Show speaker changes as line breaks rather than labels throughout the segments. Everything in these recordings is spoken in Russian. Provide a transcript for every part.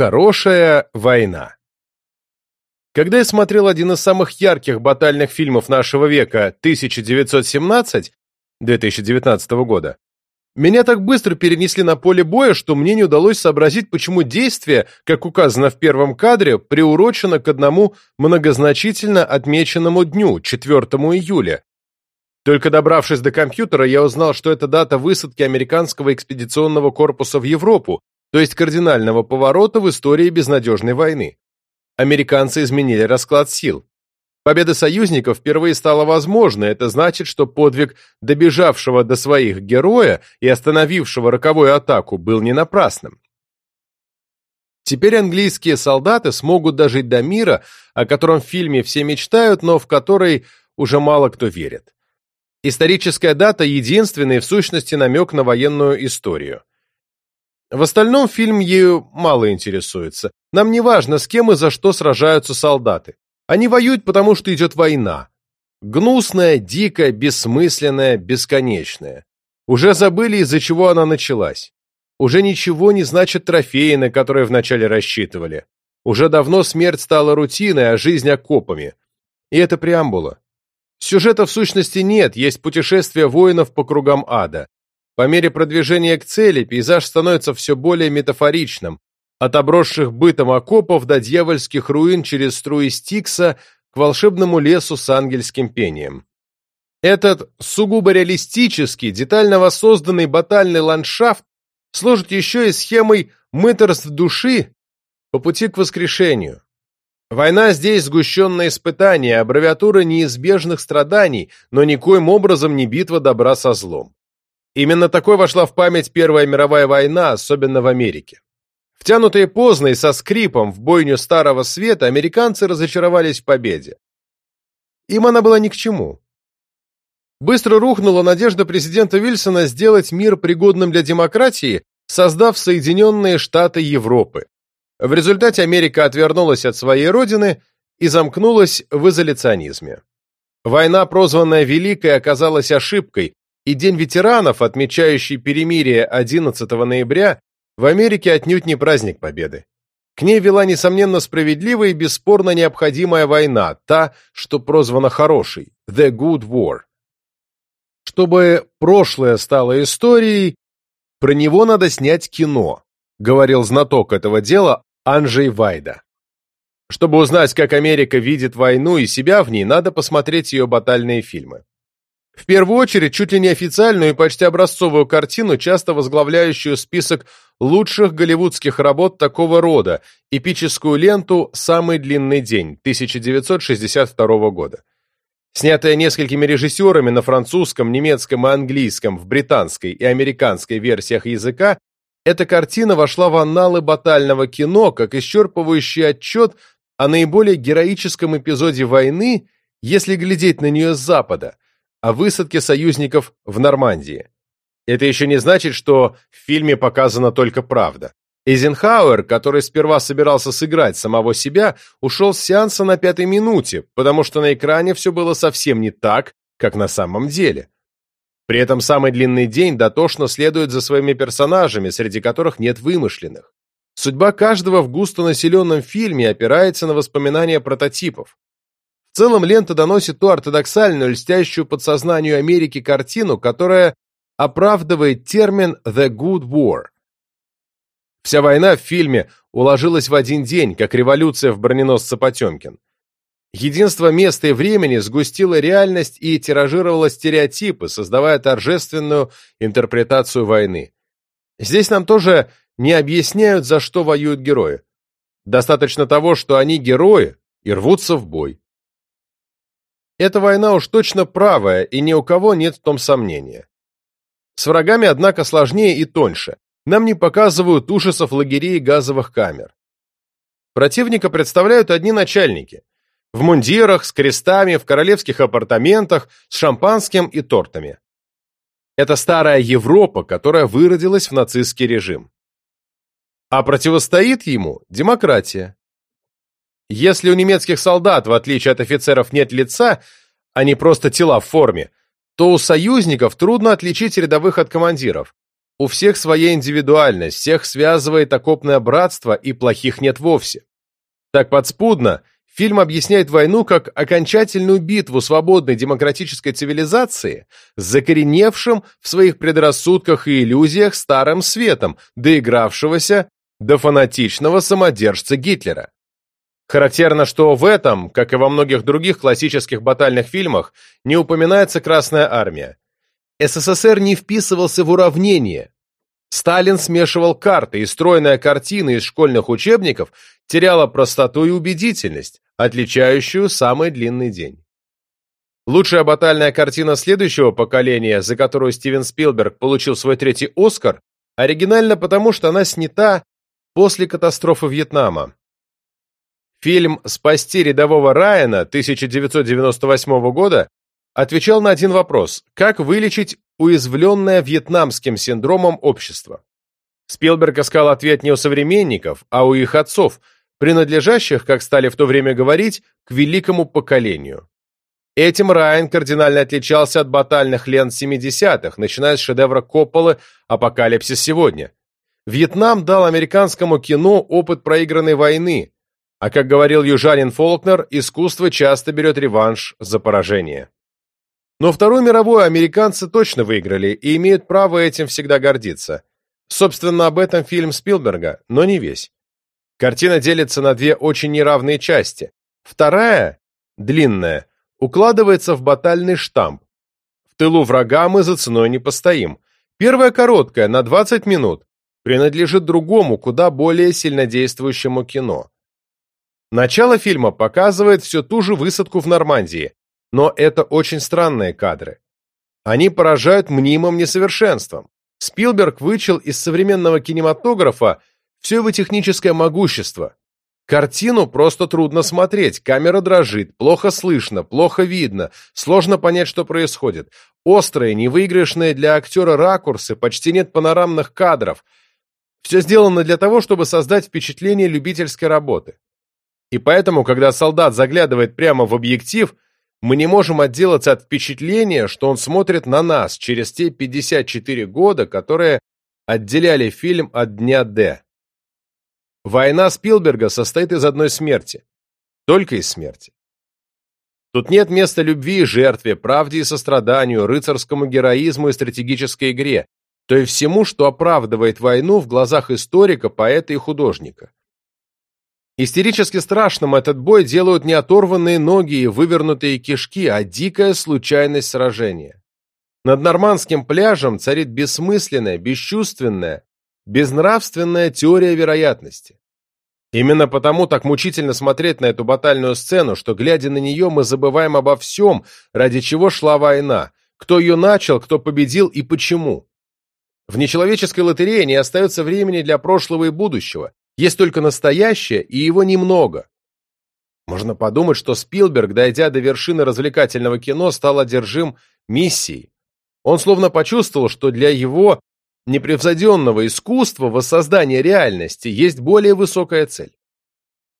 Хорошая война. Когда я смотрел один из самых ярких батальных фильмов нашего века 1917 2019 года, меня так быстро перенесли на поле боя, что мне не удалось сообразить, почему действие, как указано в первом кадре, приурочено к одному многозначительно отмеченному дню, 4 июля. Только добравшись до компьютера, я узнал, что это дата высадки американского экспедиционного корпуса в Европу, то есть кардинального поворота в истории безнадежной войны. Американцы изменили расклад сил. Победа союзников впервые стала возможной, это значит, что подвиг добежавшего до своих героя и остановившего роковую атаку был не напрасным. Теперь английские солдаты смогут дожить до мира, о котором в фильме все мечтают, но в который уже мало кто верит. Историческая дата – единственный, в сущности, намек на военную историю. В остальном фильм ею мало интересуется. Нам не важно, с кем и за что сражаются солдаты. Они воюют, потому что идет война. Гнусная, дикая, бессмысленная, бесконечная. Уже забыли, из-за чего она началась. Уже ничего не значит трофеи, на которые вначале рассчитывали. Уже давно смерть стала рутиной, а жизнь окопами. И это преамбула. Сюжета в сущности нет, есть путешествие воинов по кругам ада. По мере продвижения к цели пейзаж становится все более метафоричным, от обросших бытом окопов до дьявольских руин через струи Стикса к волшебному лесу с ангельским пением. Этот сугубо реалистический, детально воссозданный батальный ландшафт служит еще и схемой мыторств души по пути к воскрешению. Война здесь сгущенное испытание, аббревиатура неизбежных страданий, но никоим образом не битва добра со злом. Именно такой вошла в память Первая мировая война, особенно в Америке. Втянутые поздно и со скрипом в бойню Старого Света, американцы разочаровались в победе. Им она была ни к чему. Быстро рухнула надежда президента Вильсона сделать мир пригодным для демократии, создав Соединенные Штаты Европы. В результате Америка отвернулась от своей родины и замкнулась в изоляционизме. Война, прозванная Великой, оказалась ошибкой, и День ветеранов, отмечающий перемирие 11 ноября, в Америке отнюдь не праздник Победы. К ней вела, несомненно, справедливая и бесспорно необходимая война, та, что прозвана хорошей, The Good War. Чтобы прошлое стало историей, про него надо снять кино, говорил знаток этого дела Анджей Вайда. Чтобы узнать, как Америка видит войну и себя в ней, надо посмотреть ее батальные фильмы. В первую очередь, чуть ли не официальную и почти образцовую картину, часто возглавляющую список лучших голливудских работ такого рода, эпическую ленту «Самый длинный день» 1962 года. Снятая несколькими режиссерами на французском, немецком и английском, в британской и американской версиях языка, эта картина вошла в анналы батального кино как исчерпывающий отчет о наиболее героическом эпизоде войны, если глядеть на нее с запада, о высадке союзников в Нормандии. Это еще не значит, что в фильме показана только правда. Эйзенхауэр, который сперва собирался сыграть самого себя, ушел с сеанса на пятой минуте, потому что на экране все было совсем не так, как на самом деле. При этом самый длинный день дотошно следует за своими персонажами, среди которых нет вымышленных. Судьба каждого в густонаселенном фильме опирается на воспоминания прототипов. В целом лента доносит ту ортодоксальную, льстящую подсознанию Америки картину, которая оправдывает термин «the good war». Вся война в фильме уложилась в один день, как революция в броненосце Потемкин. Единство места и времени сгустило реальность и тиражировало стереотипы, создавая торжественную интерпретацию войны. Здесь нам тоже не объясняют, за что воюют герои. Достаточно того, что они герои и рвутся в бой. Эта война уж точно правая, и ни у кого нет в том сомнения. С врагами, однако, сложнее и тоньше. Нам не показывают ужасов лагерей и газовых камер. Противника представляют одни начальники. В мундирах, с крестами, в королевских апартаментах, с шампанским и тортами. Это старая Европа, которая выродилась в нацистский режим. А противостоит ему демократия. Если у немецких солдат, в отличие от офицеров, нет лица, а не просто тела в форме, то у союзников трудно отличить рядовых от командиров. У всех своя индивидуальность, всех связывает окопное братство, и плохих нет вовсе. Так подспудно фильм объясняет войну как окончательную битву свободной демократической цивилизации с закореневшим в своих предрассудках и иллюзиях старым светом, доигравшегося до фанатичного самодержца Гитлера. Характерно, что в этом, как и во многих других классических батальных фильмах, не упоминается Красная Армия. СССР не вписывался в уравнение. Сталин смешивал карты, и стройная картина из школьных учебников теряла простоту и убедительность, отличающую самый длинный день. Лучшая батальная картина следующего поколения, за которую Стивен Спилберг получил свой третий «Оскар», оригинальна потому, что она снята после катастрофы Вьетнама. Фильм «Спасти рядового Райана» 1998 года отвечал на один вопрос – как вылечить уязвленное вьетнамским синдромом общество? Спилберг искал ответ не у современников, а у их отцов, принадлежащих, как стали в то время говорить, к великому поколению. Этим Райан кардинально отличался от батальных лент 70-х, начиная с шедевра Копполы «Апокалипсис сегодня». Вьетнам дал американскому кино опыт проигранной войны, а как говорил южанин Фолкнер, искусство часто берет реванш за поражение. Но Вторую мировую американцы точно выиграли и имеют право этим всегда гордиться. Собственно, об этом фильм Спилберга, но не весь. Картина делится на две очень неравные части. Вторая, длинная, укладывается в батальный штамп. В тылу врага мы за ценой не постоим. Первая короткая, на 20 минут, принадлежит другому, куда более сильнодействующему кино. Начало фильма показывает всю ту же высадку в Нормандии, но это очень странные кадры. Они поражают мнимым несовершенством. Спилберг вычел из современного кинематографа все его техническое могущество. Картину просто трудно смотреть, камера дрожит, плохо слышно, плохо видно, сложно понять, что происходит. Острые, невыигрышные для актера ракурсы, почти нет панорамных кадров. Все сделано для того, чтобы создать впечатление любительской работы. И поэтому, когда солдат заглядывает прямо в объектив, мы не можем отделаться от впечатления, что он смотрит на нас через те 54 года, которые отделяли фильм от дня Д. Война Спилберга состоит из одной смерти. Только из смерти. Тут нет места любви и жертве, правде и состраданию, рыцарскому героизму и стратегической игре, то есть всему, что оправдывает войну в глазах историка, поэта и художника. Истерически страшным этот бой делают не оторванные ноги и вывернутые кишки, а дикая случайность сражения. Над нормандским пляжем царит бессмысленная, бесчувственная, безнравственная теория вероятности. Именно потому так мучительно смотреть на эту батальную сцену, что, глядя на нее, мы забываем обо всем, ради чего шла война, кто ее начал, кто победил и почему. В нечеловеческой лотерее не остается времени для прошлого и будущего, есть только настоящее, и его немного. Можно подумать, что Спилберг, дойдя до вершины развлекательного кино, стал одержим миссией. Он словно почувствовал, что для его непревзойденного искусства воссоздания реальности есть более высокая цель.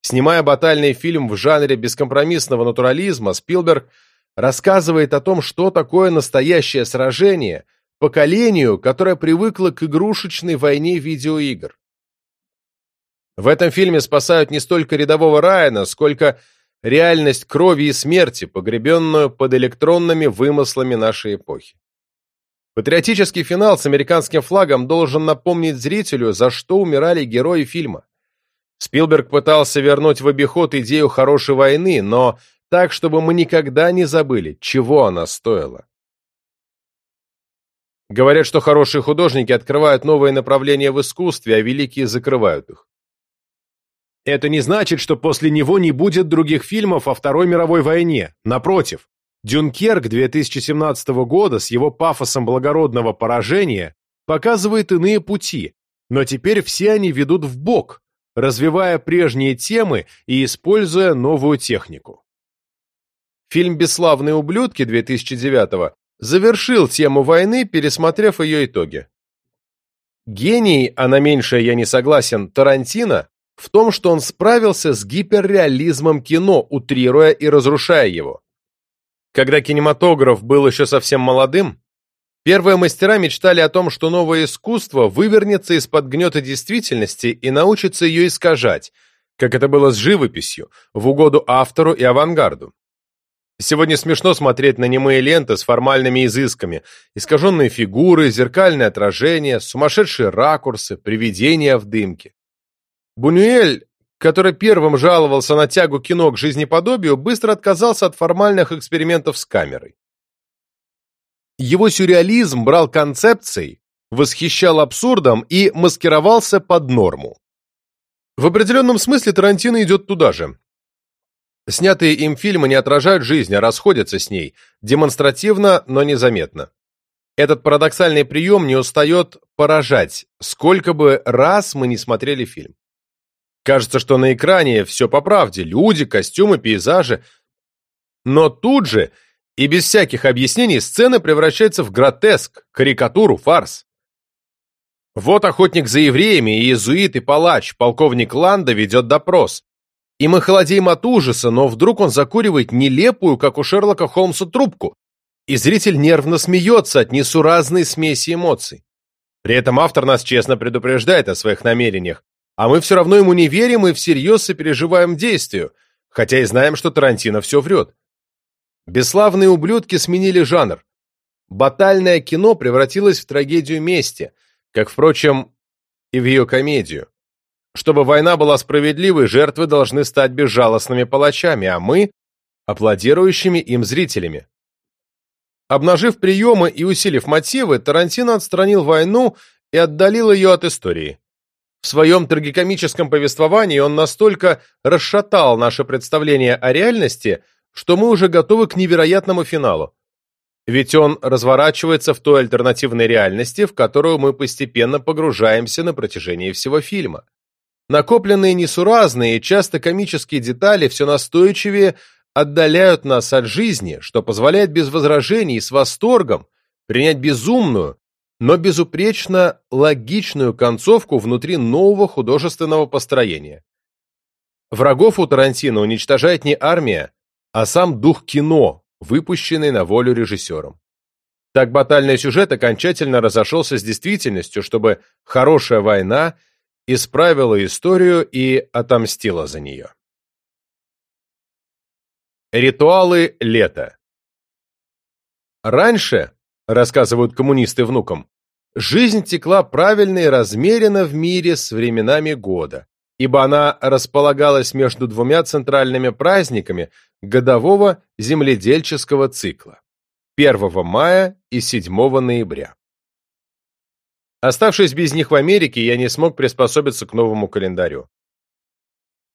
Снимая батальный фильм в жанре бескомпромиссного натурализма, Спилберг рассказывает о том, что такое настоящее сражение поколению, которое привыкло к игрушечной войне видеоигр. В этом фильме спасают не столько рядового Райана, сколько реальность крови и смерти, погребенную под электронными вымыслами нашей эпохи. Патриотический финал с американским флагом должен напомнить зрителю, за что умирали герои фильма. Спилберг пытался вернуть в обиход идею хорошей войны, но так, чтобы мы никогда не забыли, чего она стоила. Говорят, что хорошие художники открывают новые направления в искусстве, а великие закрывают их. Это не значит, что после него не будет других фильмов о Второй мировой войне. Напротив, Дюнкерк 2017 года с его пафосом благородного поражения показывает иные пути, но теперь все они ведут в бок, развивая прежние темы и используя новую технику. Фильм «Бесславные ублюдки» 2009 завершил тему войны, пересмотрев ее итоги. Гений, а на меньшее я не согласен, Тарантино в том, что он справился с гиперреализмом кино, утрируя и разрушая его. Когда кинематограф был еще совсем молодым, Первые мастера мечтали о том, что новое искусство вывернется из-под гнета действительности и научится ее искажать, как это было с живописью, в угоду автору и авангарду. Сегодня смешно смотреть на немые ленты с формальными изысками, искаженные фигуры, зеркальные отражения, сумасшедшие ракурсы, привидения в дымке. Бунюэль, который первым жаловался на тягу кино к жизнеподобию, быстро отказался от формальных экспериментов с камерой. Его сюрреализм брал концепцией, восхищал абсурдом и маскировался под норму. В определенном смысле Тарантино идет туда же. Снятые им фильмы не отражают жизнь, а расходятся с ней, демонстративно, но незаметно. Этот парадоксальный прием не устает поражать, сколько бы раз мы не смотрели фильм. Кажется, что на экране все по правде, люди, костюмы, пейзажи. Но тут же и без всяких объяснений сцена превращается в гротеск, карикатуру, фарс. Вот охотник за евреями и иезуит и палач, полковник Ланда ведет допрос. И мы холодеем от ужаса, но вдруг он закуривает нелепую, как у Шерлока Холмса, трубку, и зритель нервно смеется от несуразной смеси эмоций. При этом автор нас честно предупреждает о своих намерениях, а мы все равно ему не верим и всерьез сопереживаем действию, хотя и знаем, что Тарантино все врет. Бесславные ублюдки сменили жанр. Батальное кино превратилось в трагедию мести, как, впрочем, и в ее комедию. Чтобы война была справедливой, жертвы должны стать безжалостными палачами, а мы – аплодирующими им зрителями. Обнажив приемы и усилив мотивы, Тарантино отстранил войну и отдалил ее от истории. В своем трагикомическом повествовании он настолько расшатал наше представление о реальности – что мы уже готовы к невероятному финалу. Ведь он разворачивается в той альтернативной реальности, в которую мы постепенно погружаемся на протяжении всего фильма. Накопленные несуразные и часто комические детали все настойчивее отдаляют нас от жизни, что позволяет без возражений и с восторгом принять безумную, но безупречно логичную концовку внутри нового художественного построения. Врагов у Тарантино уничтожает не армия, а сам дух кино, выпущенный на волю режиссером. Так батальный сюжет окончательно разошелся с действительностью, чтобы хорошая война исправила историю и отомстила за нее. Ритуалы лета Раньше, рассказывают коммунисты внукам, жизнь текла правильно и размеренно в мире с временами года ибо она располагалась между двумя центральными праздниками годового земледельческого цикла – 1 мая и 7 ноября. Оставшись без них в Америке, я не смог приспособиться к новому календарю.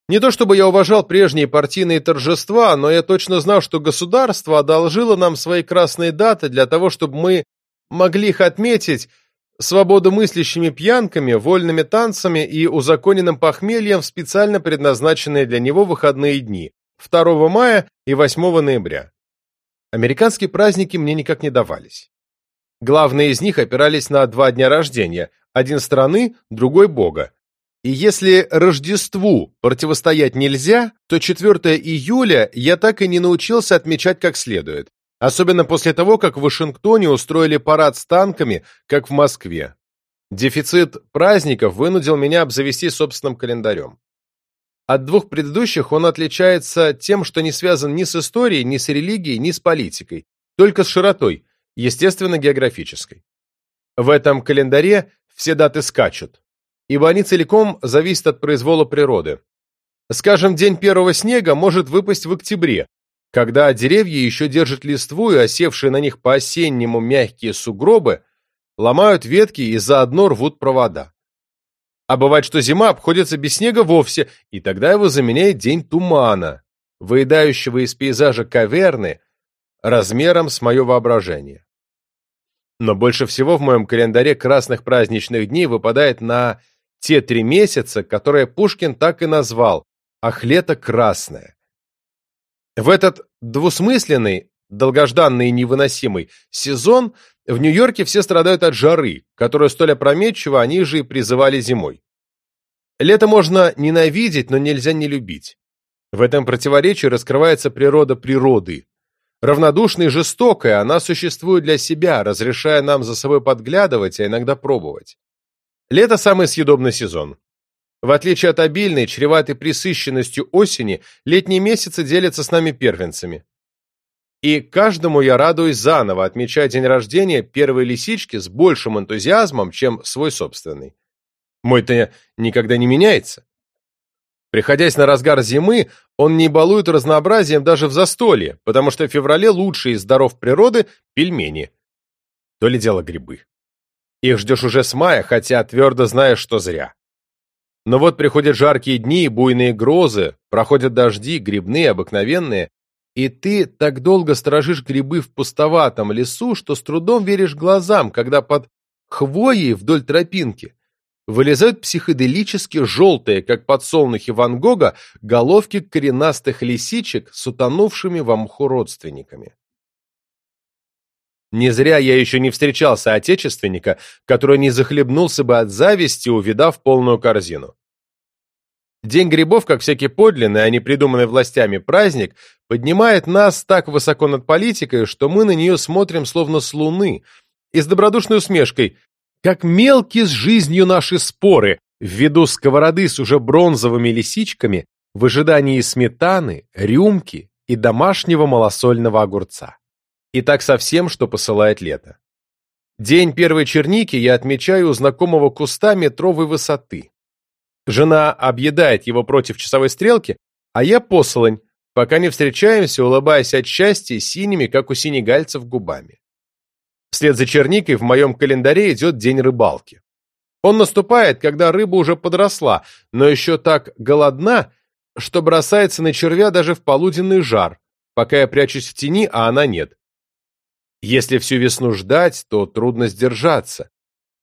Не то чтобы я уважал прежние партийные торжества, но я точно знал, что государство одолжило нам свои красные даты для того, чтобы мы могли их отметить свободомыслящими пьянками, вольными танцами и узаконенным похмельем в специально предназначенные для него выходные дни 2 мая и 8 ноября. Американские праздники мне никак не давались. Главные из них опирались на два дня рождения, один страны, другой бога. И если Рождеству противостоять нельзя, то 4 июля я так и не научился отмечать как следует. Особенно после того, как в Вашингтоне устроили парад с танками, как в Москве. Дефицит праздников вынудил меня обзавестись собственным календарем. От двух предыдущих он отличается тем, что не связан ни с историей, ни с религией, ни с политикой, только с широтой, естественно, географической. В этом календаре все даты скачут, ибо они целиком зависят от произвола природы. Скажем, день первого снега может выпасть в октябре, когда деревья еще держат листву и осевшие на них по-осеннему мягкие сугробы ломают ветки и заодно рвут провода. А бывает, что зима обходится без снега вовсе, и тогда его заменяет день тумана, выедающего из пейзажа каверны размером с мое воображение. Но больше всего в моем календаре красных праздничных дней выпадает на те три месяца, которые Пушкин так и назвал «Ах, лето красное». В этот двусмысленный, долгожданный и невыносимый сезон в Нью-Йорке все страдают от жары, которую столь опрометчиво они же и призывали зимой. Лето можно ненавидеть, но нельзя не любить. В этом противоречии раскрывается природа природы. Равнодушная и жестокая, она существует для себя, разрешая нам за собой подглядывать, а иногда пробовать. Лето – самый съедобный сезон. В отличие от обильной, чреватой присыщенностью осени, летние месяцы делятся с нами первенцами. И каждому я радуюсь заново, отмечая день рождения первой лисички с большим энтузиазмом, чем свой собственный. Мой-то никогда не меняется. Приходясь на разгар зимы, он не балует разнообразием даже в застолье, потому что в феврале лучшие из даров природы – пельмени. То ли дело грибы. Их ждешь уже с мая, хотя твердо знаешь, что зря. Но вот приходят жаркие дни, буйные грозы, проходят дожди, грибные, обыкновенные, и ты так долго сторожишь грибы в пустоватом лесу, что с трудом веришь глазам, когда под хвоей вдоль тропинки вылезают психоделически желтые, как подсолнухи Ван Гога, головки коренастых лисичек с утонувшими в мху родственниками. Не зря я еще не встречал соотечественника, который не захлебнулся бы от зависти, увидав полную корзину. День грибов, как всякий подлинный, а не придуманный властями праздник, поднимает нас так высоко над политикой, что мы на нее смотрим словно с луны, и с добродушной усмешкой, как мелкие с жизнью наши споры, в виду сковороды с уже бронзовыми лисичками, в ожидании сметаны, рюмки и домашнего малосольного огурца. И так со всем, что посылает лето. День первой черники я отмечаю у знакомого куста метровой высоты. Жена объедает его против часовой стрелки, а я послань, пока не встречаемся, улыбаясь от счастья синими, как у синегальцев, губами. Вслед за черникой в моем календаре идет день рыбалки. Он наступает, когда рыба уже подросла, но еще так голодна, что бросается на червя даже в полуденный жар, пока я прячусь в тени, а она нет. Если всю весну ждать, то трудно сдержаться.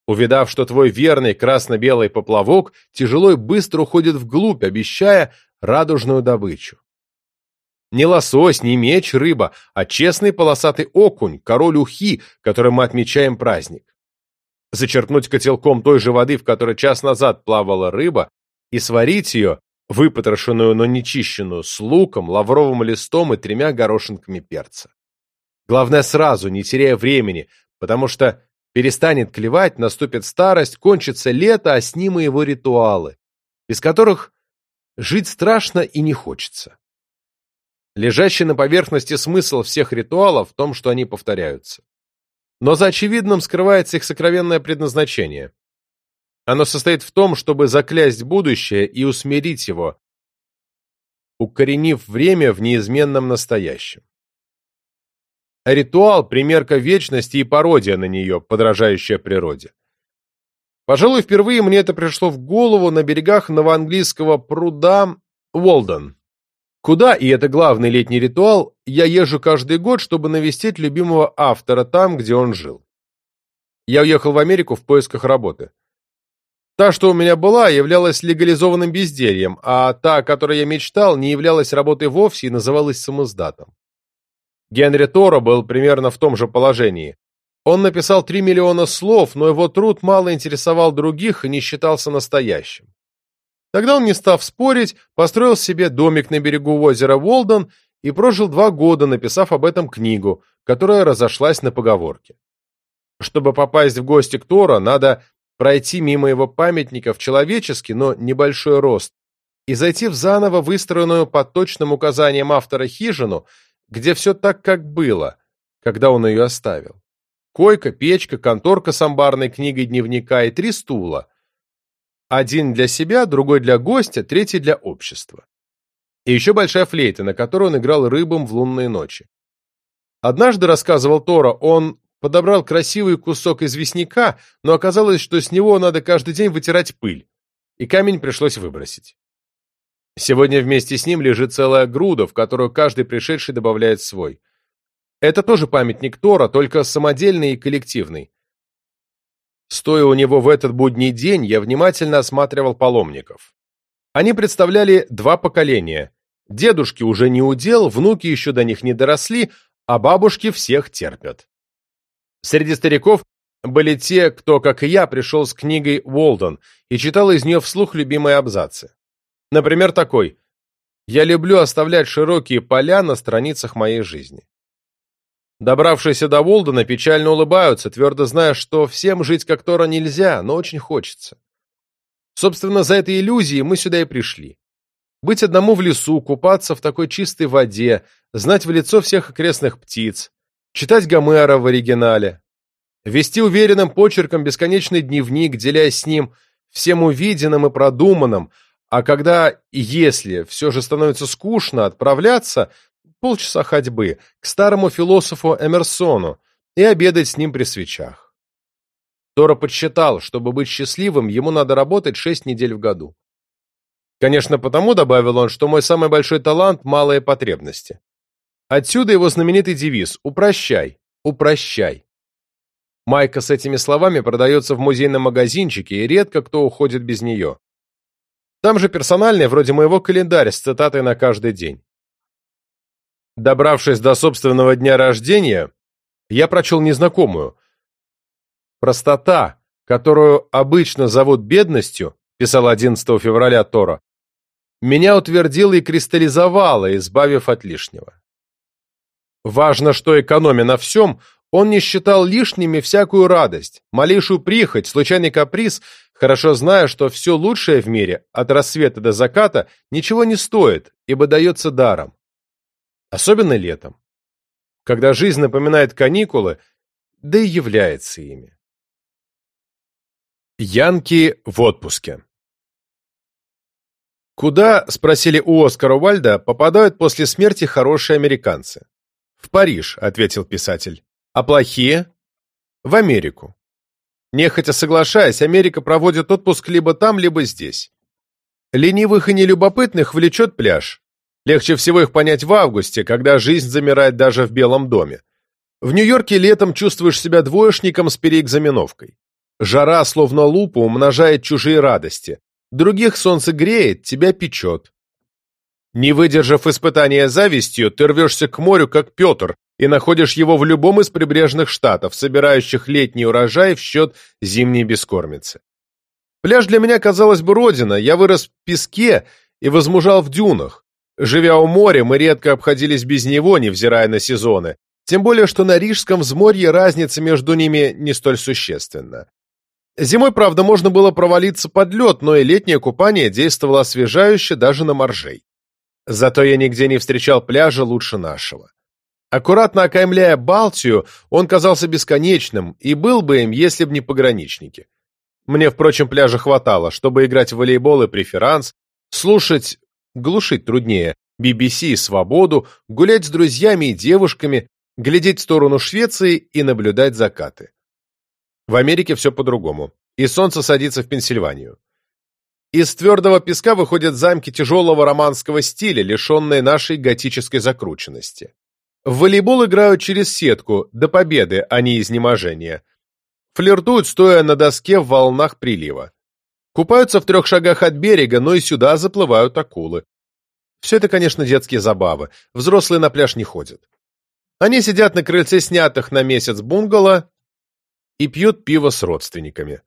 Увидав, что твой верный красно-белый поплавок тяжело и быстро уходит вглубь, обещая радужную добычу. Не лосось, не меч, рыба, а честный полосатый окунь, король ухи, которым мы отмечаем праздник. Зачерпнуть котелком той же воды, в которой час назад плавала рыба, и сварить ее, выпотрошенную, но не чищенную, с луком, лавровым листом и тремя горошинками перца. Главное сразу, не теряя времени, потому что Перестанет клевать, наступит старость, кончится лето, а с ним и его ритуалы, без которых жить страшно и не хочется. Лежащий на поверхности смысл всех ритуалов в том, что они повторяются. Но за очевидным скрывается их сокровенное предназначение. Оно состоит в том, чтобы заклясть будущее и усмирить его, укоренив время в неизменном настоящем. Ритуал – примерка вечности и пародия на нее, подражающая природе. Пожалуй, впервые мне это пришло в голову на берегах новоанглийского пруда Уолден. Куда, и это главный летний ритуал, я езжу каждый год, чтобы навестить любимого автора там, где он жил. Я уехал в Америку в поисках работы. Та, что у меня была, являлась легализованным бездельем, а та, о которой я мечтал, не являлась работой вовсе и называлась самоздатом. Генри Торо был примерно в том же положении. Он написал 3 миллиона слов, но его труд мало интересовал других и не считался настоящим. Тогда он, не став спорить, построил себе домик на берегу озера Волден и прожил два года, написав об этом книгу, которая разошлась на поговорке. Чтобы попасть в гости к Торо, надо пройти мимо его памятников человеческий, но небольшой рост, и зайти в заново выстроенную по точным указаниям автора хижину, где все так, как было, когда он ее оставил. Койка, печка, конторка с амбарной книгой дневника и три стула. Один для себя, другой для гостя, третий для общества. И еще большая флейта, на которой он играл рыбам в лунные ночи. Однажды, рассказывал Тора, он подобрал красивый кусок известняка, но оказалось, что с него надо каждый день вытирать пыль, и камень пришлось выбросить. Сегодня вместе с ним лежит целая груда, в которую каждый пришедший добавляет свой. Это тоже памятник Тора, только самодельный и коллективный. Стоя у него в этот будний день, я внимательно осматривал паломников. Они представляли два поколения. Дедушки уже не удел, внуки еще до них не доросли, а бабушки всех терпят. Среди стариков были те, кто, как и я, пришел с книгой Уолден и читал из нее вслух любимые абзацы. Например, такой. «Я люблю оставлять широкие поля на страницах моей жизни. Добравшиеся до Волдена печально улыбаются, твердо зная, что всем жить как Тора нельзя, но очень хочется. Собственно, за этой иллюзией мы сюда и пришли. Быть одному в лесу, купаться в такой чистой воде, знать в лицо всех окрестных птиц, читать Гомера в оригинале, вести уверенным почерком бесконечный дневник, делясь с ним всем увиденным и продуманным, а когда если все же становится скучно, отправляться полчаса ходьбы к старому философу Эмерсону и обедать с ним при свечах. Тора подсчитал, чтобы быть счастливым, ему надо работать шесть недель в году. Конечно, потому, добавил он, что мой самый большой талант – малые потребности. Отсюда его знаменитый девиз «Упрощай, упрощай». Майка с этими словами продается в музейном магазинчике, и редко кто уходит без нее. Там же персональный, вроде моего календарь с цитатой на каждый день. Добравшись до собственного дня рождения, я прочел незнакомую. «Простота, которую обычно зовут бедностью», писал 11 февраля Тора, меня утвердило и кристаллизовало, избавив от лишнего. Важно, что экономя на всем, он не считал лишними всякую радость, малейшую прихоть, случайный каприз, хорошо зная, что все лучшее в мире, от рассвета до заката, ничего не стоит, ибо дается даром. Особенно летом, когда жизнь напоминает каникулы, да и является ими. Янки в отпуске Куда, спросили у Оскара Уальда, попадают после смерти хорошие американцы? В Париж, ответил писатель. А плохие? В Америку. Нехотя соглашаясь, Америка проводит отпуск либо там, либо здесь. Ленивых и нелюбопытных влечет пляж. Легче всего их понять в августе, когда жизнь замирает даже в Белом доме. В Нью-Йорке летом чувствуешь себя двоечником с переэкзаменовкой. Жара, словно лупа, умножает чужие радости. Других солнце греет, тебя печет. Не выдержав испытания завистью, ты рвешься к морю, как Петр, и находишь его в любом из прибрежных штатов, собирающих летний урожай в счет зимней бескормицы. Пляж для меня, казалось бы, родина. Я вырос в песке и возмужал в дюнах. Живя у моря, мы редко обходились без него, невзирая на сезоны. Тем более, что на Рижском взморье разница между ними не столь существенна. Зимой, правда, можно было провалиться под лед, но и летнее купание действовало освежающе даже на моржей. Зато я нигде не встречал пляжа лучше нашего. Аккуратно окаймляя Балтию, он казался бесконечным и был бы им, если б не пограничники. Мне, впрочем, пляжа хватало, чтобы играть в волейбол и преферанс, слушать, глушить труднее, BBC и свободу, гулять с друзьями и девушками, глядеть в сторону Швеции и наблюдать закаты. В Америке все по-другому, и солнце садится в Пенсильванию. Из твердого песка выходят замки тяжелого романского стиля, лишенные нашей готической закрученности. В волейбол играют через сетку, до победы, а не изнеможения. Флиртуют, стоя на доске в волнах прилива. Купаются в трех шагах от берега, но и сюда заплывают акулы. Все это, конечно, детские забавы. Взрослые на пляж не ходят. Они сидят на крыльце снятых на месяц бунгало и пьют пиво с родственниками.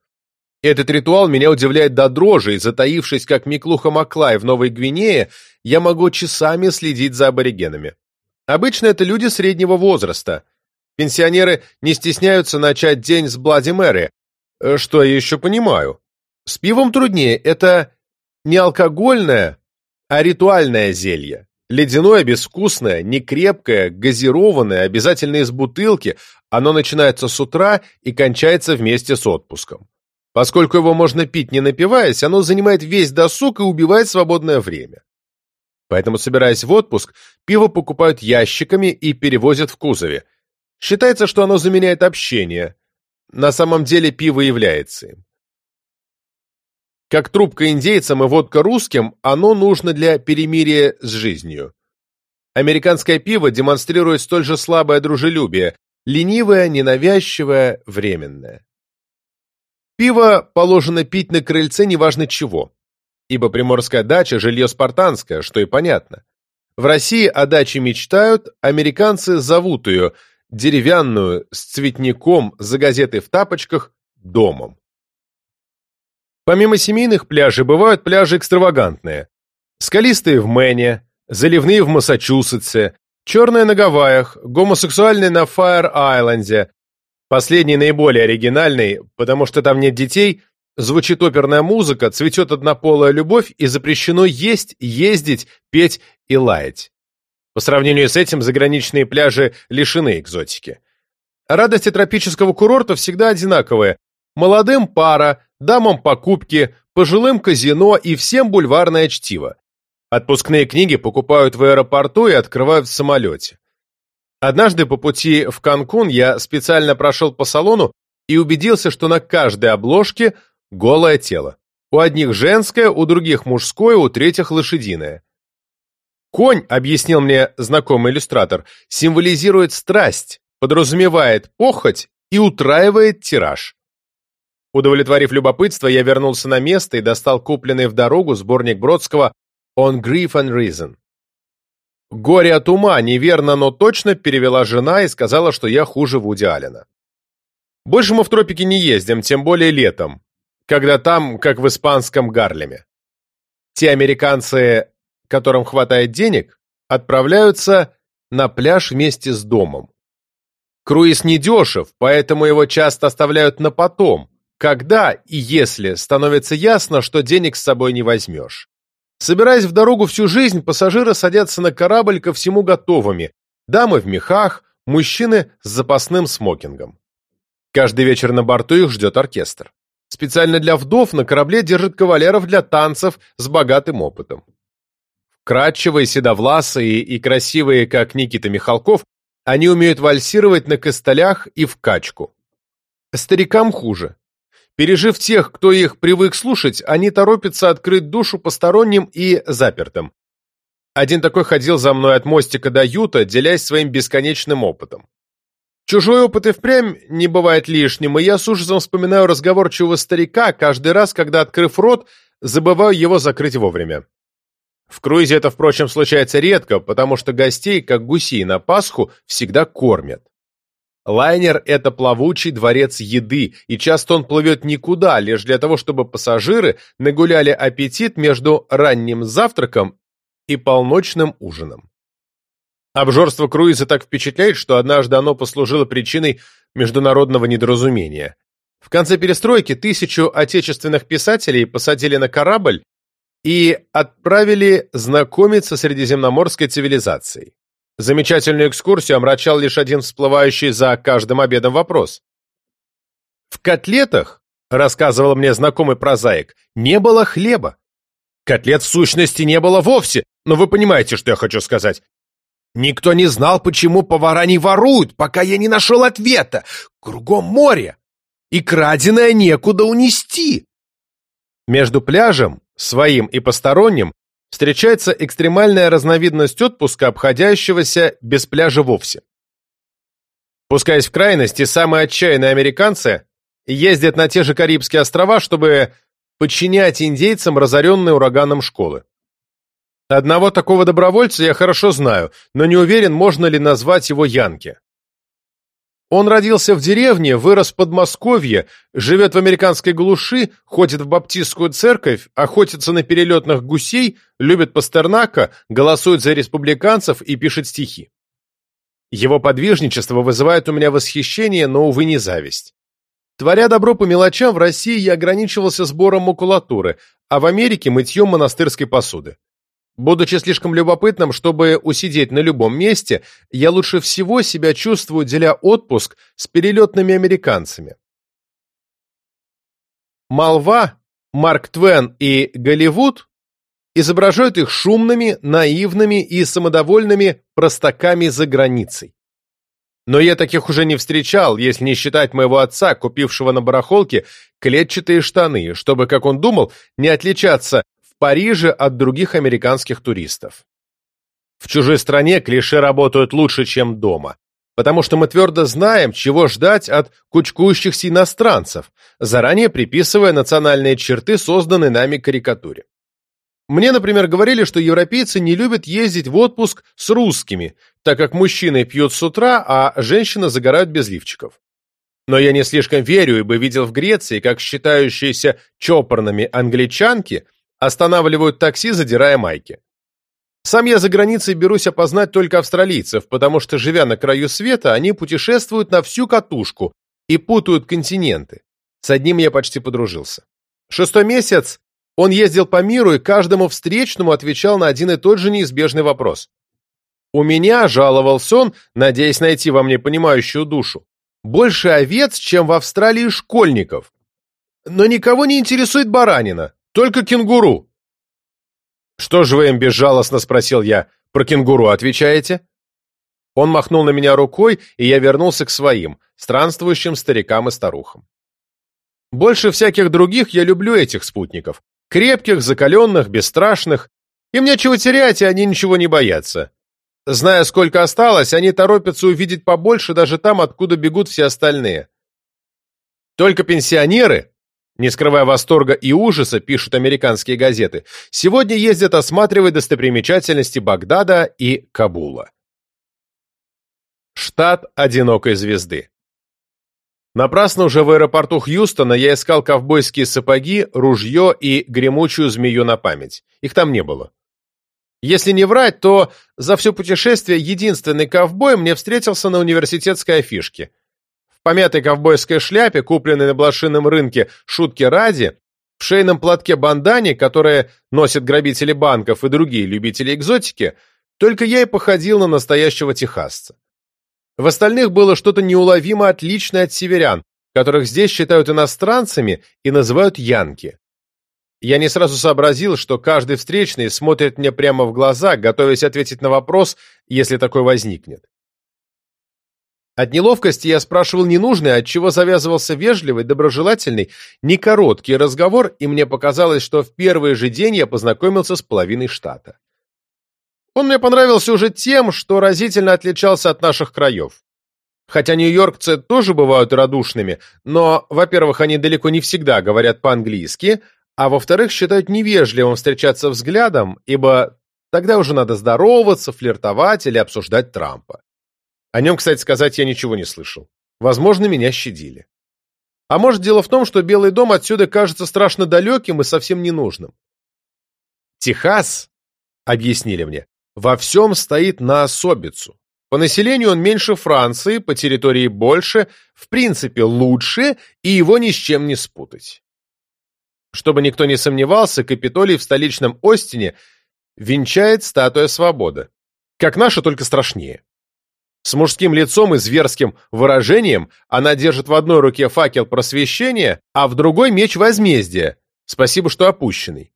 Этот ритуал меня удивляет до дрожи, и, затаившись, как Миклуха Маклай в Новой Гвинее, я могу часами следить за аборигенами. Обычно это люди среднего возраста. Пенсионеры не стесняются начать день с Блади Мэри, э, что я еще понимаю. С пивом труднее, это не алкогольное, а ритуальное зелье. Ледяное, безвкусное, некрепкое, газированное, обязательно из бутылки, оно начинается с утра и кончается вместе с отпуском. Поскольку его можно пить не напиваясь, оно занимает весь досуг и убивает свободное время. Поэтому, собираясь в отпуск, пиво покупают ящиками и перевозят в кузове. Считается, что оно заменяет общение. На самом деле пиво является им. Как трубка индейцам и водка русским, оно нужно для перемирия с жизнью. Американское пиво демонстрирует столь же слабое дружелюбие, ленивое, ненавязчивое, временное. Пиво положено пить на крыльце неважно чего, ибо приморская дача – жилье спартанское, что и понятно. В России о даче мечтают, американцы зовут ее деревянную, с цветником, за газетой в тапочках, домом. Помимо семейных пляжей бывают пляжи экстравагантные. Скалистые в Мэне, заливные в Массачусетсе, Черная на Гавайях, гомосексуальный на Фаер-Айленде. Последний наиболее оригинальный, потому что там нет детей, звучит оперная музыка, цветет однополая любовь и запрещено есть, ездить, петь и лаять. По сравнению с этим заграничные пляжи лишены экзотики. Радости тропического курорта всегда одинаковые. Молодым пара, дамам покупки, пожилым казино и всем бульварное чтиво. Отпускные книги покупают в аэропорту и открывают в самолете. Однажды по пути в Канкун я специально прошел по салону и убедился, что на каждой обложке голое тело. У одних женское, у других мужское, у третьих лошадиное. Конь, объяснил мне знакомый иллюстратор, символизирует страсть, подразумевает похоть и утраивает тираж. Удовлетворив любопытство, я вернулся на место и достал купленный в дорогу сборник Бродского «On Grief and Reason». «Горе от ума» неверно, но точно перевела жена и сказала, что я хуже Вуди Аллена. Больше мы в тропики не ездим, тем более летом, когда там, как в испанском Гарлеме. Те американцы, которым хватает денег, отправляются на пляж вместе с домом. Круиз недешев, поэтому его часто оставляют на потом, когда и если становится ясно, что денег с собой не возьмешь. Собираясь в дорогу всю жизнь, пассажиры садятся на корабль ко всему готовыми. Дамы в мехах, мужчины с запасным смокингом. Каждый вечер на борту их ждет оркестр. Специально для вдов на корабле держат кавалеров для танцев с богатым опытом. Кратчевые, седовласые и красивые, как Никита Михалков, они умеют вальсировать на костылях и в качку. Старикам хуже. Пережив тех, кто их привык слушать, они торопятся открыть душу посторонним и запертым. Один такой ходил за мной от мостика до юта, делясь своим бесконечным опытом. Чужой опыт и впрямь не бывает лишним, и я с ужасом вспоминаю разговорчивого старика каждый раз, когда, открыв рот, забываю его закрыть вовремя. В круизе это, впрочем, случается редко, потому что гостей, как гусей на Пасху, всегда кормят. Лайнер – это плавучий дворец еды, и часто он плывет никуда, лишь для того, чтобы пассажиры нагуляли аппетит между ранним завтраком и полночным ужином. Обжорство круиза так впечатляет, что однажды оно послужило причиной международного недоразумения. В конце перестройки тысячу отечественных писателей посадили на корабль и отправили знакомиться с средиземноморской цивилизацией. Замечательную экскурсию омрачал лишь один всплывающий за каждым обедом вопрос. В котлетах, рассказывал мне знакомый прозаик, не было хлеба. Котлет в сущности не было вовсе, но вы понимаете, что я хочу сказать. Никто не знал, почему повара не воруют, пока я не нашел ответа. Кругом море, и краденое некуда унести. Между пляжем, своим и посторонним, встречается экстремальная разновидность отпуска, обходящегося без пляжа вовсе. Пускаясь в крайности, самые отчаянные американцы ездят на те же Карибские острова, чтобы подчинять индейцам разоренные ураганом школы. Одного такого добровольца я хорошо знаю, но не уверен, можно ли назвать его Янки. Он родился в деревне, вырос в Подмосковье, живет в американской глуши, ходит в баптистскую церковь, охотится на перелетных гусей, любит Пастернака, голосует за республиканцев и пишет стихи. Его подвижничество вызывает у меня восхищение, но, увы, не зависть. Творя добро по мелочам, в России я ограничивался сбором макулатуры, а в Америке – мытьем монастырской посуды. Будучи слишком любопытным, чтобы усидеть на любом месте, я лучше всего себя чувствую, деля отпуск с перелетными американцами. Молва, Марк Твен и Голливуд изображают их шумными, наивными и самодовольными простаками за границей. Но я таких уже не встречал, если не считать моего отца, купившего на барахолке клетчатые штаны, чтобы, как он думал, не отличаться Париже от других американских туристов. В чужой стране клише работают лучше, чем дома, потому что мы твердо знаем, чего ждать от кучкующихся иностранцев, заранее приписывая национальные черты созданной нами карикатуре. Мне, например, говорили, что европейцы не любят ездить в отпуск с русскими, так как мужчины пьют с утра, а женщины загорают без лифчиков. Но я не слишком верю, ибо видел в Греции, как считающиеся чопорными англичанки останавливают такси, задирая майки. Сам я за границей берусь опознать только австралийцев, потому что, живя на краю света, они путешествуют на всю катушку и путают континенты. С одним я почти подружился. Шестой месяц он ездил по миру и каждому встречному отвечал на один и тот же неизбежный вопрос. У меня, жаловался он, надеясь найти во мне понимающую душу, больше овец, чем в Австралии школьников. Но никого не интересует баранина, только кенгуру. «Что же вы им безжалостно?» — спросил я. «Про кенгуру отвечаете?» Он махнул на меня рукой, и я вернулся к своим, странствующим старикам и старухам. Больше всяких других я люблю этих спутников. Крепких, закаленных, бесстрашных. Им нечего терять, и они ничего не боятся. Зная, сколько осталось, они торопятся увидеть побольше даже там, откуда бегут все остальные. Только пенсионеры, не скрывая восторга и ужаса, пишут американские газеты, сегодня ездят осматривать достопримечательности Багдада и Кабула. Штат одинокой звезды. Напрасно уже в аэропорту Хьюстона я искал ковбойские сапоги, ружье и гремучую змею на память. Их там не было. Если не врать, то за все путешествие единственный ковбой мне встретился на университетской афишке. Помятой ковбойской шляпе, купленной на блошином рынке шутки ради, в шейном платке бандане, которое носят грабители банков и другие любители экзотики, только я и походил на настоящего техасца. В остальных было что-то неуловимо отличное от северян, которых здесь считают иностранцами и называют янки. Я не сразу сообразил, что каждый встречный смотрит мне прямо в глаза, готовясь ответить на вопрос, если такой возникнет. От неловкости я спрашивал ненужное, от чего завязывался вежливый, доброжелательный, не короткий разговор, и мне показалось, что в первый же день я познакомился с половиной штата. Он мне понравился уже тем, что разительно отличался от наших краев. Хотя нью-йоркцы тоже бывают радушными, но, во-первых, они далеко не всегда говорят по-английски, а во-вторых, считают невежливым встречаться взглядом, ибо тогда уже надо здороваться, флиртовать или обсуждать Трампа. О нем, кстати сказать, я ничего не слышал. Возможно, меня щадили. А может, дело в том, что Белый дом отсюда кажется страшно далеким и совсем ненужным. Техас, объяснили мне, во всем стоит на особицу. По населению он меньше Франции, по территории больше, в принципе лучше, и его ни с чем не спутать. Чтобы никто не сомневался, Капитолий в столичном Остине венчает статуя свободы. Как наша, только страшнее. С мужским лицом и зверским выражением она держит в одной руке факел просвещения, а в другой меч возмездия. Спасибо, что опущенный.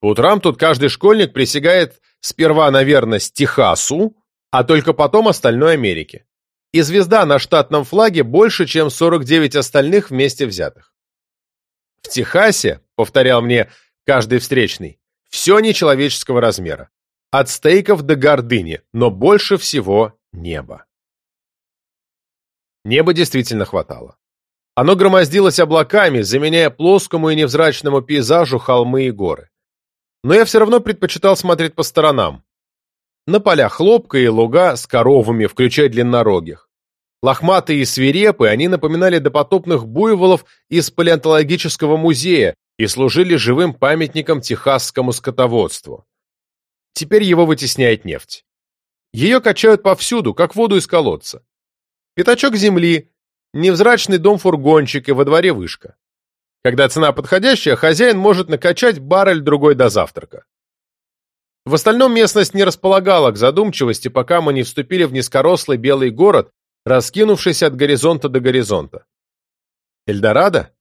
По утрам тут каждый школьник присягает сперва, наверное, Техасу, а только потом остальной Америке. И звезда на штатном флаге больше, чем 49 остальных вместе взятых. В Техасе, повторял мне каждый встречный, все нечеловеческого размера. От стейков до гордыни, но больше всего небо. Неба действительно хватало. Оно громоздилось облаками, заменяя плоскому и невзрачному пейзажу холмы и горы. Но я все равно предпочитал смотреть по сторонам. На поля хлопка и луга с коровами, включая длиннорогих. Лохматые и свирепые, они напоминали допотопных буйволов из палеонтологического музея и служили живым памятником техасскому скотоводству. Теперь его вытесняет нефть. Ее качают повсюду, как воду из колодца. Пятачок земли, невзрачный дом-фургончик и во дворе вышка. Когда цена подходящая, хозяин может накачать баррель другой до завтрака. В остальном местность не располагала к задумчивости, пока мы не вступили в низкорослый белый город раскинувшись от горизонта до горизонта. «Эльдорадо?»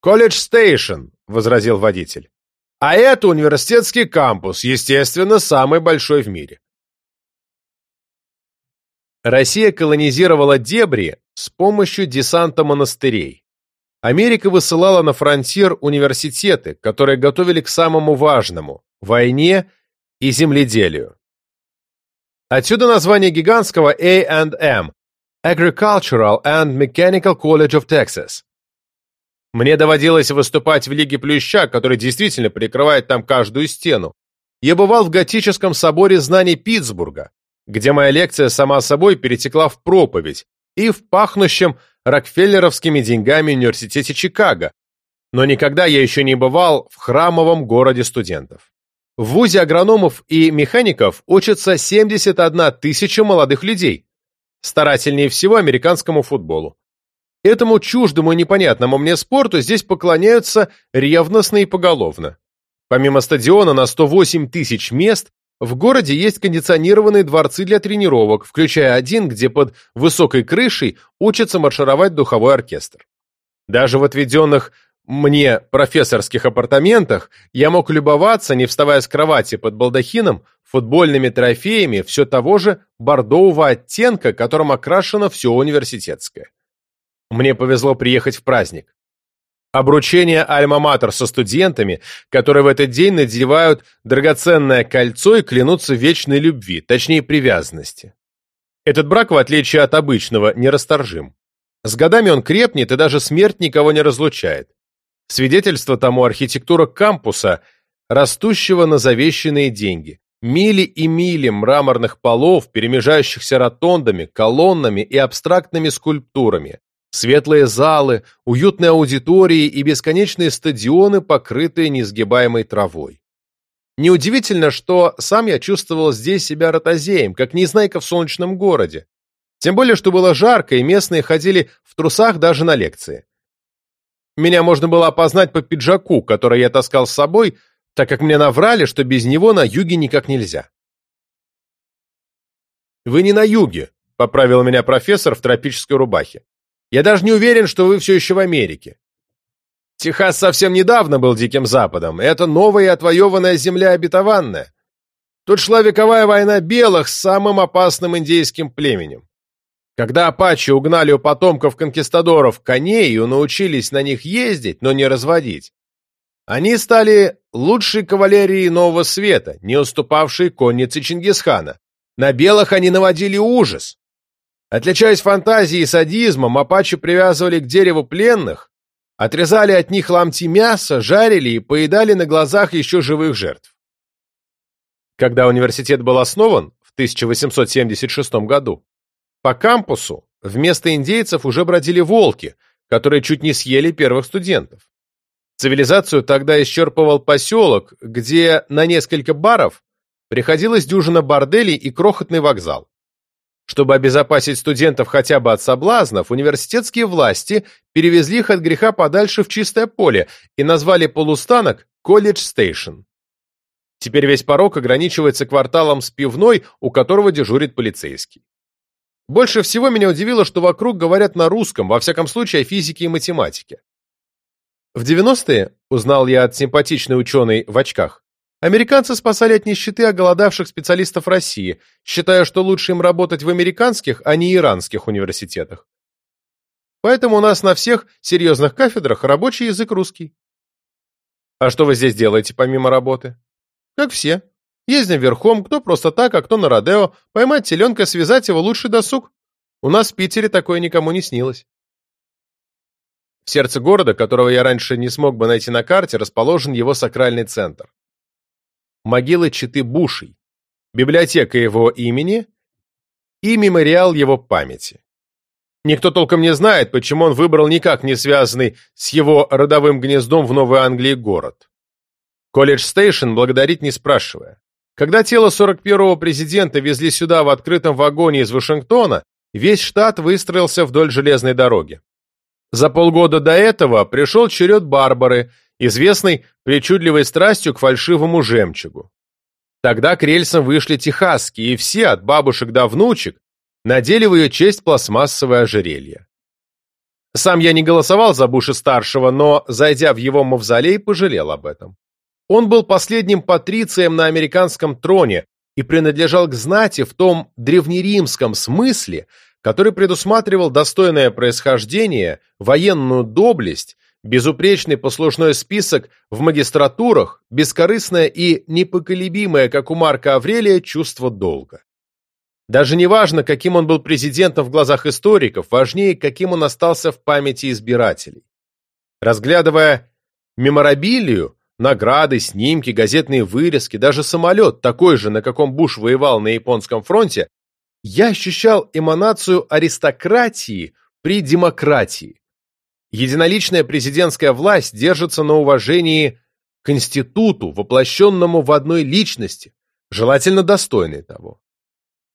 «Колледж Стейшн», — возразил водитель. «А это университетский кампус, естественно, самый большой в мире». Россия колонизировала дебри с помощью десанта монастырей. Америка высылала на фронтир университеты, которые готовили к самому важному – войне и земледелию. Отсюда название гигантского A&M Agricultural and Mechanical College of Texas. Мне доводилось выступать в Лиге Плюща, который действительно прикрывает там каждую стену. Я бывал в готическом соборе знаний Питтсбурга, где моя лекция сама собой перетекла в проповедь, и в пахнущем рокфеллеровскими деньгами университете Чикаго, но никогда я еще не бывал в храмовом городе студентов. В вузе агрономов и механиков учатся 71 тысяча молодых людей, старательнее всего американскому футболу. Этому чуждому и непонятному мне спорту здесь поклоняются ревностно и поголовно. Помимо стадиона на 108 тысяч мест, в городе есть кондиционированные дворцы для тренировок, включая один, где под высокой крышей учится маршировать духовой оркестр. Даже в отведенных мне профессорских апартаментах я мог любоваться, не вставая с кровати под балдахином, футбольными трофеями все того же бордового оттенка, которым окрашено все университетское. Мне повезло приехать в праздник. Обручение Альма-Матер со студентами, которые в этот день надевают драгоценное кольцо и клянутся вечной любви, точнее привязанности. Этот брак, в отличие от обычного, нерасторжим. С годами он крепнет, и даже смерть никого не разлучает. Свидетельство тому архитектура кампуса, растущего на завещанные деньги. Мили и мили мраморных полов, перемежающихся ротондами, колоннами и абстрактными скульптурами. Светлые залы, уютные аудитории и бесконечные стадионы, покрытые несгибаемой травой. Неудивительно, что сам я чувствовал здесь себя ротозеем, как незнайка в солнечном городе. Тем более, что было жарко, и местные ходили в трусах даже на лекции. Меня можно было опознать по пиджаку, который я таскал с собой, так как мне наврали, что без него на юге никак нельзя. «Вы не на юге», — поправил меня профессор в тропической рубахе. «Я даже не уверен, что вы все еще в Америке. Техас совсем недавно был Диким Западом. Это новая отвоеванная земля обетованная. Тут шла вековая война белых с самым опасным индейским племенем. Когда апачи угнали у потомков конкистадоров коней и научились на них ездить, но не разводить, они стали лучшей кавалерией Нового Света, не уступавшей коннице Чингисхана. На белых они наводили ужас. Отличаясь фантазией и садизмом, апачи привязывали к дереву пленных, отрезали от них ломти мяса, жарили и поедали на глазах еще живых жертв. Когда университет был основан в 1876 году, по кампусу вместо индейцев уже бродили волки, которые чуть не съели первых студентов. Цивилизацию тогда исчерпывал поселок, где на несколько баров приходилось дюжина борделей и крохотный вокзал. Чтобы обезопасить студентов хотя бы от соблазнов, университетские власти перевезли их от греха подальше в чистое поле и назвали полустанок «Колледж Стейшн». Теперь весь порог ограничивается кварталом с пивной, у которого дежурит полицейский. Больше всего меня удивило, что вокруг говорят на русском, во всяком случае о физике и математике. В 90-е, узнал я от симпатичной ученой в очках, американцы спасали от нищеты оголодавших специалистов России, считая, что лучше им работать в американских, а не иранских университетах. Поэтому у нас на всех серьезных кафедрах рабочий язык русский. А что вы здесь делаете помимо работы? Как все. Ездим верхом, кто просто так, а кто на Родео. Поймать теленка, связать его лучший досуг. У нас в Питере такое никому не снилось. В сердце города, которого я раньше не смог бы найти на карте, расположен его сакральный центр. Могила Читы Бушей, библиотека его имени и мемориал его памяти. Никто толком не знает, почему он выбрал никак не связанный с его родовым гнездом в Новой Англии город. Колледж Стейшн благодарит не спрашивая. Когда тело 41-го президента везли сюда в открытом вагоне из Вашингтона, весь штат выстроился вдоль железной дороги. За полгода до этого пришел черед Барбары, известной причудливой страстью к фальшивому жемчугу. Тогда к рельсам вышли техасские, и все, от бабушек до внучек, надели в ее честь пластмассовое ожерелье. Сам я не голосовал за Буша-старшего, но, зайдя в его мавзолей, пожалел об этом. Он был последним патрицием на американском троне и принадлежал к знати в том древнеримском смысле, который предусматривал достойное происхождение, военную доблесть, безупречный послужной список в магистратурах, бескорыстное и непоколебимое, как у Марка Аврелия, чувство долга. Даже не важно, каким он был президентом в глазах историков, важнее, каким он остался в памяти избирателей. Разглядывая меморабилию, Награды, снимки, газетные вырезки, даже самолет, такой же, на каком Буш воевал на японском фронте, я ощущал эманацию аристократии при демократии. Единоличная президентская власть держится на уважении к к институту, воплощенному в одной личности, желательно достойной того.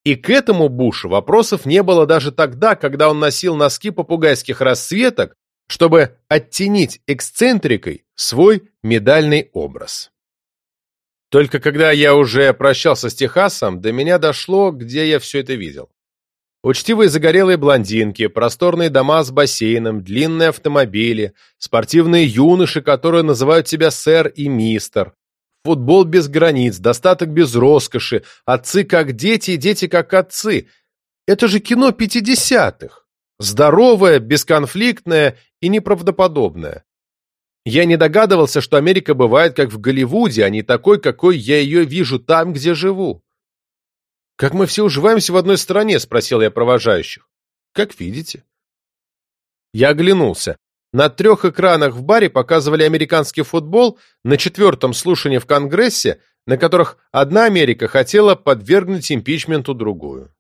И к этому Бушу вопросов не было даже тогда, когда он носил носки попугайских расцветок, чтобы оттенить эксцентрикой свой медальный образ. Только когда я уже прощался с Техасом, до меня дошло, где я все это видел. Учтивые загорелые блондинки, просторные дома с бассейном, длинные автомобили, спортивные юноши, которые называют себя сэр и мистер, футбол без границ, достаток без роскоши, отцы как дети и дети как отцы. Это же кино пятидесятых. Здоровое, бесконфликтное и неправдоподобное. Я не догадывался, что Америка бывает как в Голливуде, а не такой, какой я ее вижу там, где живу. «Как мы все уживаемся в одной стране?» — спросил я провожающих. «Как видите». Я оглянулся. На трех экранах в баре показывали американский футбол на четвертом слушании в Конгрессе, на которых одна Америка хотела подвергнуть импичменту другую.